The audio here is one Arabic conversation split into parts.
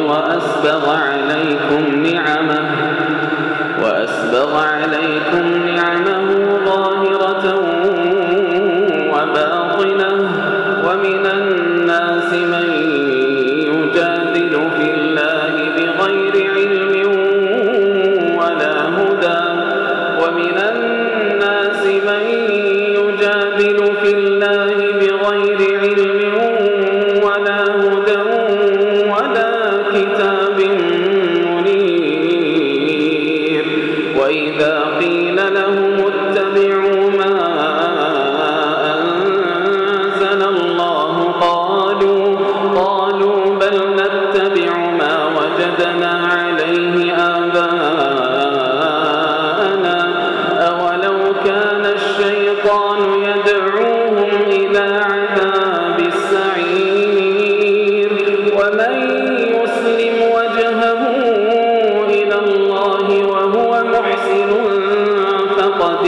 وأسبغ عليكم نعمه وأسبغ عليكم نعمه ظاهرة وباطنة ومن وإذا قيل لهم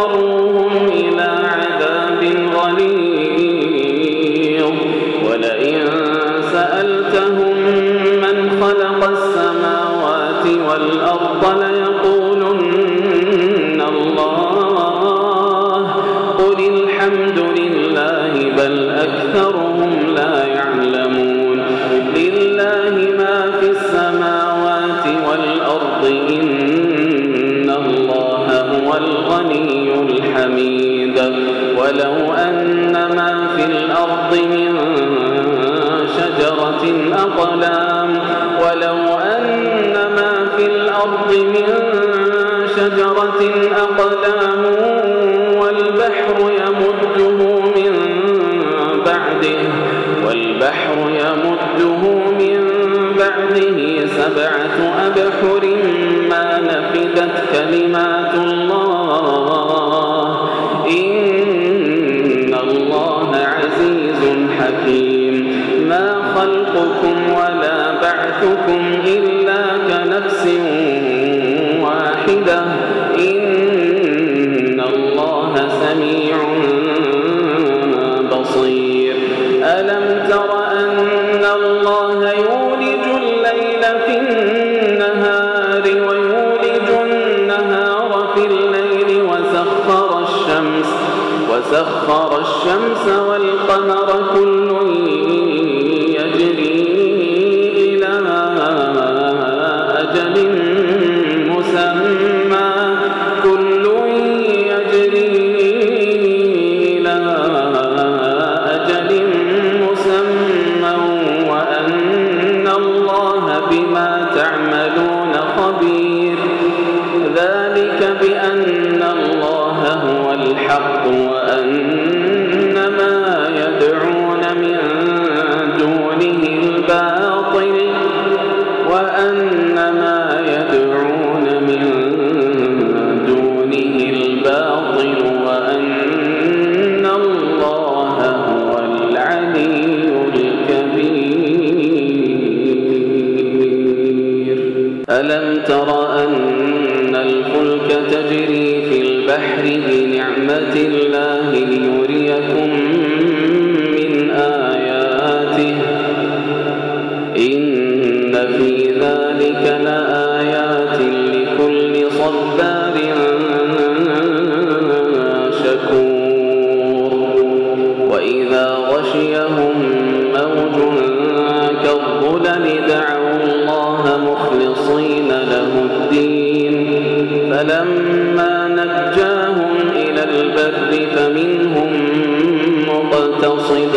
نضطرهم إلى عذاب ولئن سألتهم من خلق السماوات والأرض ولو أن ما في الأرض من شجرة أقلام ولو أن ما في الأرض من شجرة أقلام والبحر يمده من بعده والبحر يمده من بعده سبعة أبحر ما نفدت كلمات الله الشمس وسخر الشمس والقمر كل الحق وأن ما يدعون من دونه الباطل وأن ما يدعون من دونه الباطل وأن الله هو العلي الكبير. ألم ترى بنعمة الله ليريكم مقتصد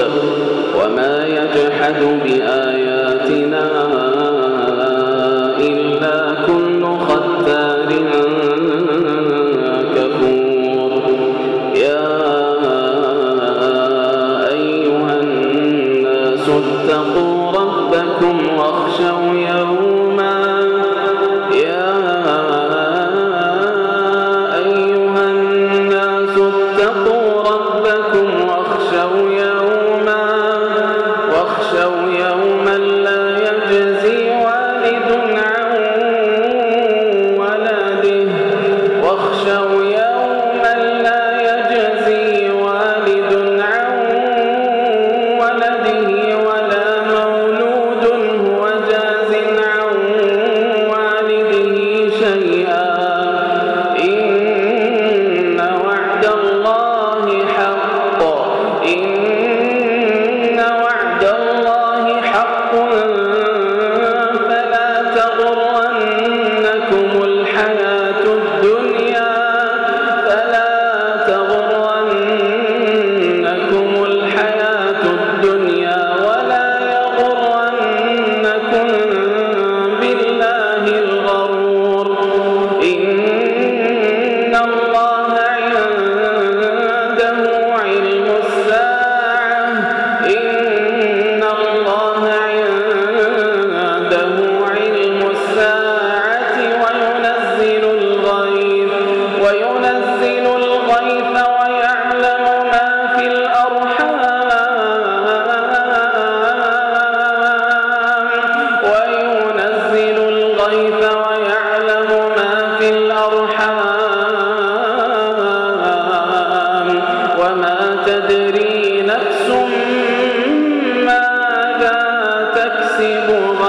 وما يجحد بآياتنا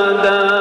تكسب